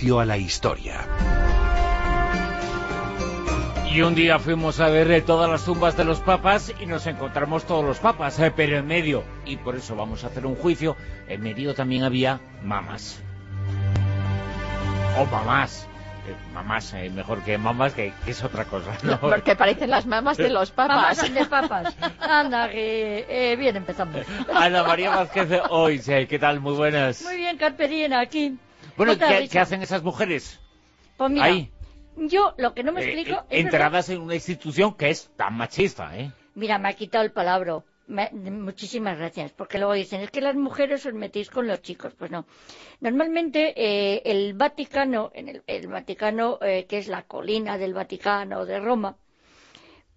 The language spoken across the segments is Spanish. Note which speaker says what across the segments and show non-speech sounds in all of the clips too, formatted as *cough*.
Speaker 1: a la historia.
Speaker 2: Y un día fuimos a ver eh, todas las tumbas de los papas y nos encontramos todos los papas, eh, pero en medio, y por eso vamos a hacer un juicio, en medio también había mamás. O mamás. Eh, mamás, mejor que mamás, que, es otra cosa. *laughs*
Speaker 3: Porque parecen las mamás de los papas.
Speaker 4: Mamás de papas. *laughs* Anda, que bien empezamos.
Speaker 2: Ana María Vázquez, hoy, ¿qué tal? Muy buenas.
Speaker 4: Muy bien, Carperina, aquí.
Speaker 2: Bueno, ¿qué, ¿qué, hacen esas mujeres?
Speaker 4: Pues mira, Ahí yo lo que no me eh, explico
Speaker 2: eh, Entradas en una institución que es tan machista, ¿eh?
Speaker 4: Mira, me ha quitado el palabra. muchísimas gracias, porque luego dicen, es que las mujeres os metéis con los chicos. Pues no. Normalmente eh, el Vaticano, en el, Vaticano, que es la colina del Vaticano de Roma,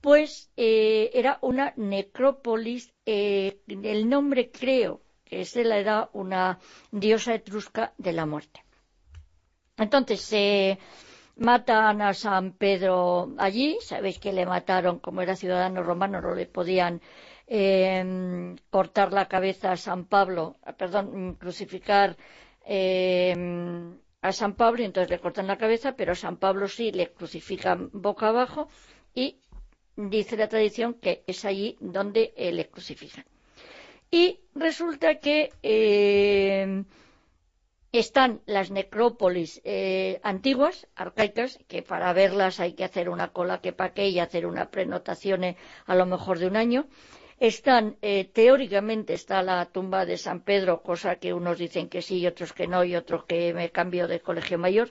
Speaker 4: pues era una necrópolis, el nombre creo que se le da una diosa etrusca de la muerte. Entonces, matan a San Pedro allí, sabéis que le mataron, como era ciudadano romano, no le podían em, cortar la cabeza a San Pablo, perdón, crucificar em, a San Pablo y entonces le cortan la cabeza, pero a San Pablo sí le crucifican boca abajo y dice la tradición que es allí donde eh, le crucifican. Y resulta que em, están las necrópolis eh, antiguas, arcaicas, que para verlas hay que hacer una cola que paque y hacer una prenotación eh, a lo mejor de un año. Están, eh, teóricamente está la tumba de San Pedro, cosa que unos dicen que sí y otros que no, y otros que me cambio de colegio mayor.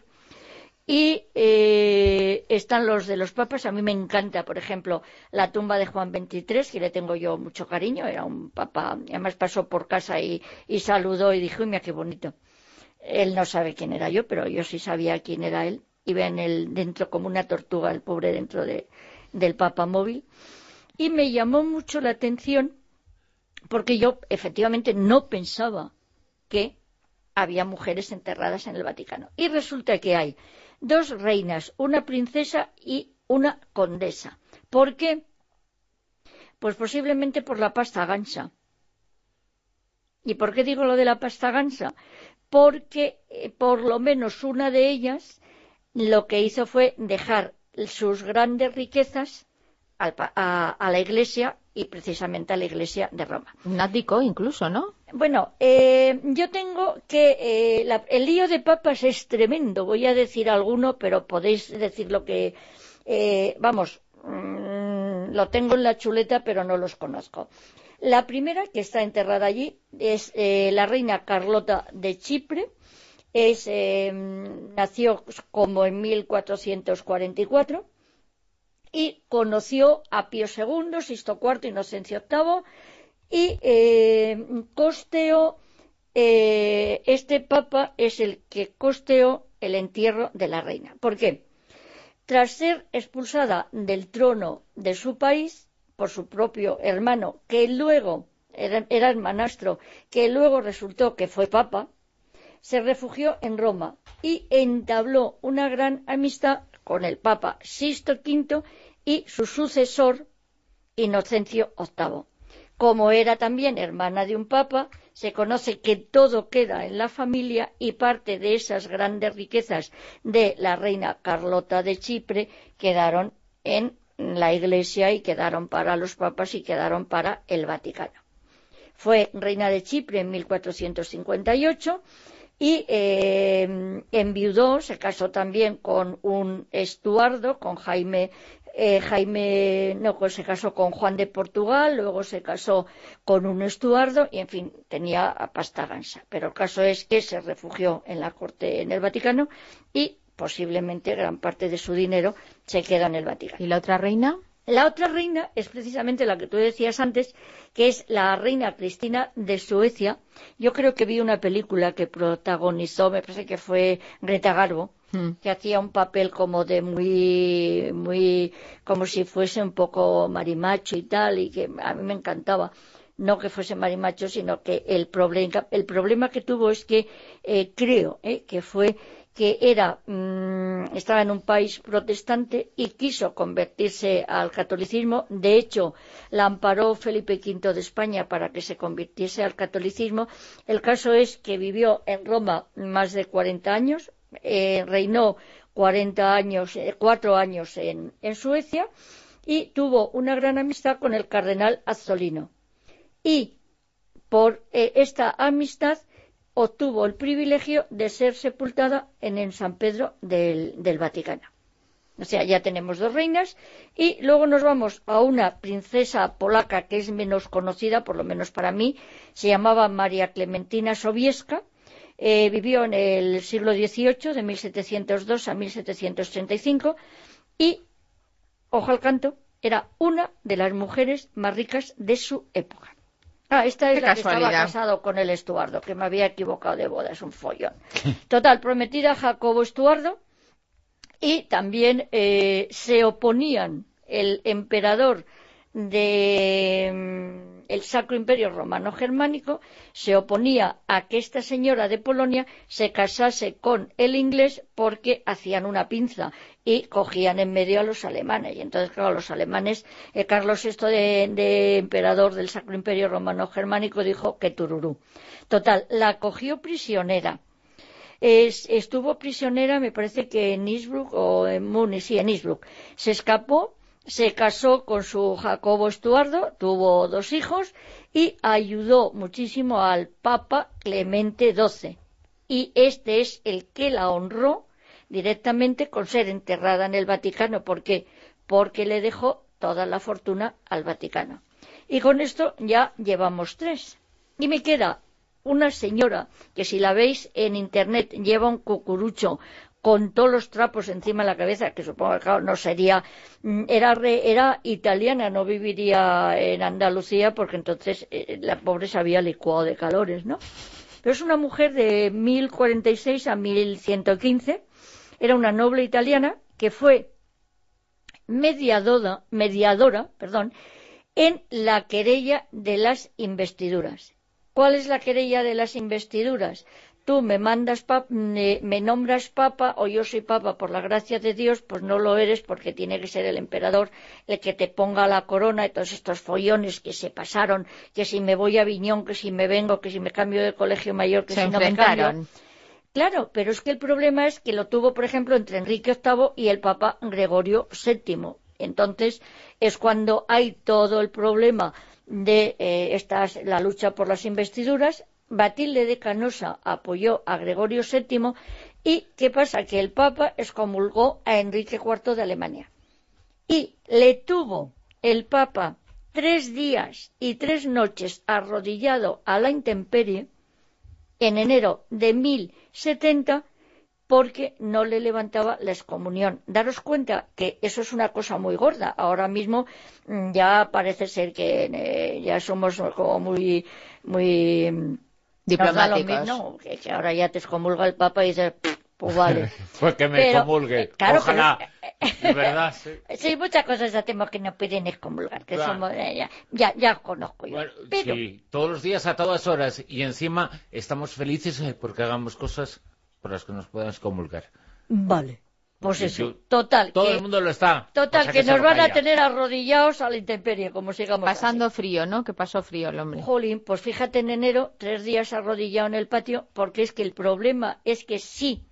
Speaker 4: Y están los de los papas. A mí me encanta, por ejemplo, la tumba de Juan XXIII, que le tengo yo mucho cariño. Era un papa, además pasó por casa y, y saludó y dijo, mira qué bonito. Él no sabe quién era yo, pero yo sí sabía quién era él. Iba en el, dentro como una tortuga, el pobre dentro de, del móvil Y me llamó mucho la atención porque yo efectivamente no pensaba que había mujeres enterradas en el Vaticano. Y resulta que hay dos reinas, una princesa y una condesa. ¿Por qué? Pues posiblemente por la pasta gansa. ¿Y por qué digo lo de la pasta gansa? porque eh, por lo menos una de ellas lo que hizo fue dejar sus grandes riquezas a, la Iglesia y precisamente a la Iglesia de Roma.
Speaker 3: Un ático incluso, ¿no?
Speaker 4: Bueno, eh, yo tengo que eh, el lío de papas es tremendo. Voy a decir alguno, pero podéis decir lo que vamos. Mm, lo tengo en la chuleta, pero no los conozco. La primera, que está enterrada allí, es eh, la reina Carlota de Chipre. Es, em, nació como en 1444 y conoció a Pío II, Sisto IV, Inocencio VIII y em, costeó, eh, este papa es el que costeó el entierro de la reina. ¿Por qué? Tras ser expulsada del trono de su país, por su propio hermano, que luego era, hermanastro, que luego resultó que fue papa, se refugió en Roma y entabló una gran amistad con el papa Sisto V y su sucesor Inocencio VIII. Como era también hermana de un papa, se conoce que todo queda en la familia y parte de esas grandes riquezas de la reina Carlota de Chipre quedaron en la Iglesia y quedaron para los papas y quedaron para el Vaticano. Fue reina de Chipre en 1458 y eh, enviudó, se casó también con un estuardo, con Jaime eh, Jaime no, pues se casó con Juan de Portugal, luego se casó con un estuardo y, en fin, tenía pasta gansa. Pero el caso es que se refugió en la corte en el Vaticano y posiblemente gran parte de su dinero se queda en el Vaticano.
Speaker 3: ¿Y la otra reina?
Speaker 4: La otra reina es precisamente la que tú decías antes, que es la reina Cristina de Suecia. Yo creo que vi una película que protagonizó, me parece que fue Greta Garbo, hmm. que hacía un papel como de muy, muy, como si fuese un poco marimacho y tal, y que a mí me encantaba no que fuese marimacho, sino que el problema, el problema que tuvo es que eh, creo eh, que fue que era, mm, estaba en un país protestante y quiso convertirse al catolicismo. De hecho, la amparó Felipe V de España para que se convirtiese al catolicismo. El caso es que vivió en Roma más de 40 años, eh, reinó 40 años, eh, cuatro años en, Suecia y tuvo una gran amistad con el cardenal Azzolino. Y por eh, esta amistad obtuvo el privilegio de ser sepultada en el San Pedro del, Vaticano. O sea, ya tenemos dos reinas y luego nos vamos a una princesa polaca que es menos conocida, por lo menos para mí, se llamaba María Clementina Sobieska, eh, vivió en el siglo XVIII, de 1702 a 1735, y, ojo al canto, era una de las mujeres más ricas de su época. Ah, esta es
Speaker 3: Qué
Speaker 4: la que estaba casado con el Estuardo, que me había equivocado de boda, es un follón. Total, prometida Jacobo Estuardo, y también eh, se oponían el emperador de el Sacro Imperio Romano Germánico se oponía a que esta señora de Polonia se casase con el inglés porque hacían una pinza y cogían en medio a los alemanes. Y entonces, claro, los alemanes, eh, Carlos VI de, emperador del Sacro Imperio Romano Germánico dijo que tururú. Total, la cogió prisionera. Es- estuvo prisionera, me parece que en Innsbruck o en Múnich, sí, en Innsbruck. Se escapó, se casó con su Jacobo Estuardo, tuvo dos hijos y ayudó muchísimo al Papa Clemente XII. Y este es el que la honró directamente con ser enterrada en el Vaticano. ¿Por qué? Porque le dejó toda la fortuna al Vaticano. Y con esto ya llevamos tres. Y me queda una señora que si la veis en internet lleva un cucurucho con todos los trapos encima de la cabeza, que supongo que no sería, mm, era, re- era italiana, no viviría en Andalucía porque entonces eh, la pobre se había licuado de calores, ¿no? Pero es una mujer de 1046 a 1115, era una noble italiana que fue mediadora, mediadora perdón, en la querella de las investiduras. ¿Cuál es la querella de las investiduras? Tú me mandas pap- me, me nombras papa o yo soy papa por la gracia de Dios, pues no lo eres porque tiene que ser el emperador el que te ponga la corona y todos estos follones que se pasaron, que si me voy a Viñón, que si me vengo, que si me cambio de colegio mayor, que
Speaker 3: Se
Speaker 4: si no me cambio. Claro, pero es que el problema es que lo tuvo, por ejemplo, entre Enrique VIII y el Papa Gregorio VII. Entonces es cuando hay todo el problema de eh, estas, la lucha por las investiduras. Batilde de Canosa apoyó a Gregorio VII y ¿qué pasa? Que el Papa excomulgó a Enrique IV de Alemania. Y le tuvo el Papa tres días y tres noches arrodillado a la intemperie en enero de 1070 porque no le levantaba la excomunión. Daros cuenta que eso es una cosa muy gorda. Ahora mismo mm, ya parece ser que eh, ya somos como muy muy mismo, que, que ahora ya te excomulga el Papa y dices, pues vale. *laughs*
Speaker 2: Pues que me
Speaker 4: Pero,
Speaker 2: comulgue.
Speaker 4: eh, claro,
Speaker 2: Ojalá.
Speaker 4: pero-
Speaker 2: De verdad, sí. *laughs*
Speaker 4: Sí, muchas cosas hacemos que nos piden excomulgar, que
Speaker 2: Claro.
Speaker 4: somos, eh, ya, ya, ya os conozco yo.
Speaker 2: Bueno,
Speaker 4: Pero,
Speaker 2: sí, todos los días, a todas horas. Y encima estamos felices eh, porque hagamos cosas por las que nos puedan comulgar.
Speaker 4: vale, pues eso, total,
Speaker 2: Todo
Speaker 4: que,
Speaker 2: el mundo lo está.
Speaker 4: total, que, nos van a tener arrodillados a la intemperie, como sigamos
Speaker 3: Pasando frío, ¿no? Que pasó frío el hombre.
Speaker 4: Jolín, pues fíjate en enero, tres días arrodillado en el patio, porque es que el problema es que sí,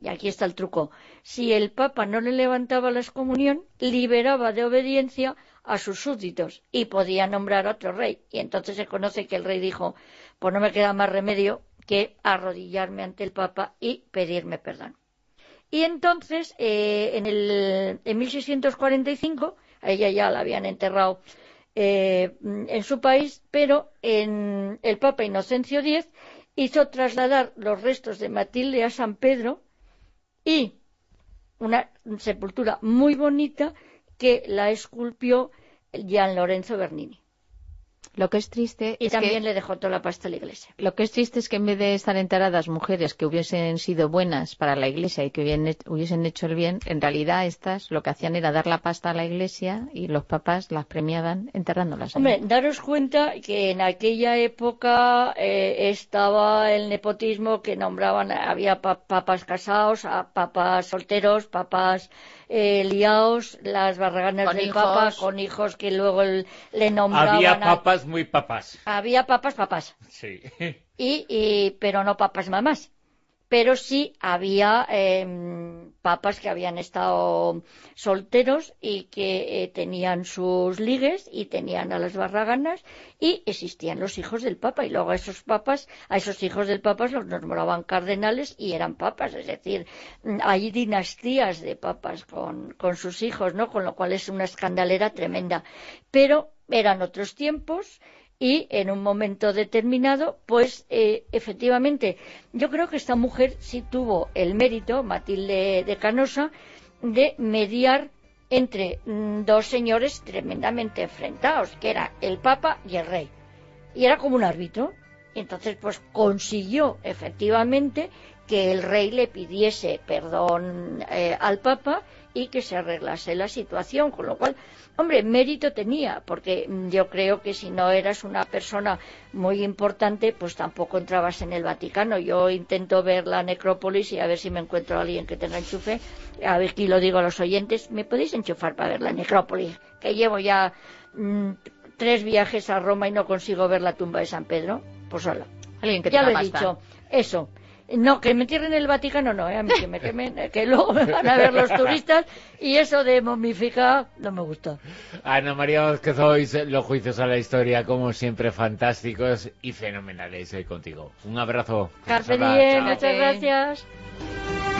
Speaker 4: y aquí está el truco, si el Papa no le levantaba la excomunión, liberaba de obediencia a sus súbditos y podía nombrar otro rey. Y entonces se conoce que el rey dijo, pues no me queda más remedio que arrodillarme ante el Papa y pedirme perdón. Y entonces, eh, en, el, en 1645, a ella ya la habían enterrado eh, en su país, pero en el Papa Inocencio X hizo trasladar los restos de Matilde a San Pedro y una sepultura muy bonita que la esculpió Gian Lorenzo Bernini.
Speaker 3: Lo que es triste
Speaker 4: Y
Speaker 3: es
Speaker 4: también
Speaker 3: que
Speaker 4: le dejó toda la pasta a la iglesia.
Speaker 3: lo que es triste es que en vez de estar enterradas mujeres que hubiesen sido buenas para la iglesia y que hubiesen hubiesen hecho el bien, en realidad estas lo que hacían era dar la pasta a la iglesia y los papás las premiaban enterrándolas. ahí.
Speaker 4: Hombre, daros cuenta que en aquella época eh, estaba el nepotismo que nombraban, había pa- papas casados, a papas solteros, papas eh, liados, las barraganas
Speaker 3: Con
Speaker 4: del
Speaker 3: hijos.
Speaker 4: papa con hijos que luego el- le nombraban.
Speaker 2: Había
Speaker 4: a-
Speaker 2: muy papas.
Speaker 4: había papas, papas.
Speaker 2: Sí.
Speaker 4: y, y- pero no papas mamás. pero sí había em, papas que habían estado solteros y que eh, tenían sus ligues y tenían a las barraganas y existían los hijos del papa y luego a esos papas, a esos hijos del papa los nombraban cardenales y eran papas, es decir, mm, hay dinastías de papas con, con sus hijos, ¿no? Con lo cual es una escandalera tremenda. Pero eran otros tiempos y en un momento determinado, pues eh, efectivamente, yo creo que esta mujer sí tuvo el mérito, Matilde de Canosa, de mediar entre mm, dos señores tremendamente enfrentados, que era el Papa y el Rey. Y era como un árbitro. Entonces, pues consiguió efectivamente que el rey le pidiese perdón eh, al Papa y que se arreglase la situación, con lo cual, hombre, mérito tenía, porque yo creo que si no eras una persona muy importante, pues tampoco entrabas en el Vaticano. Yo intento ver la necrópolis y a ver si me encuentro a alguien que tenga enchufe. A ver, aquí lo digo a los oyentes, ¿me podéis enchufar para ver la necrópolis? Que llevo ya mm, tres viajes a Roma y no consigo ver la tumba de San Pedro. Pues hola.
Speaker 3: Alguien que
Speaker 4: ya
Speaker 3: lo
Speaker 4: he dicho. Eso. No, que me entierren en el Vaticano no, ¿eh? a mí que me quemen, eh, que luego me van a ver los turistas y eso de momificar no me gusta.
Speaker 2: Ana María Vázquez hoy los juicios a la historia como siempre fantásticos y fenomenales hoy contigo. Un abrazo.
Speaker 4: Carpe muchas gracias.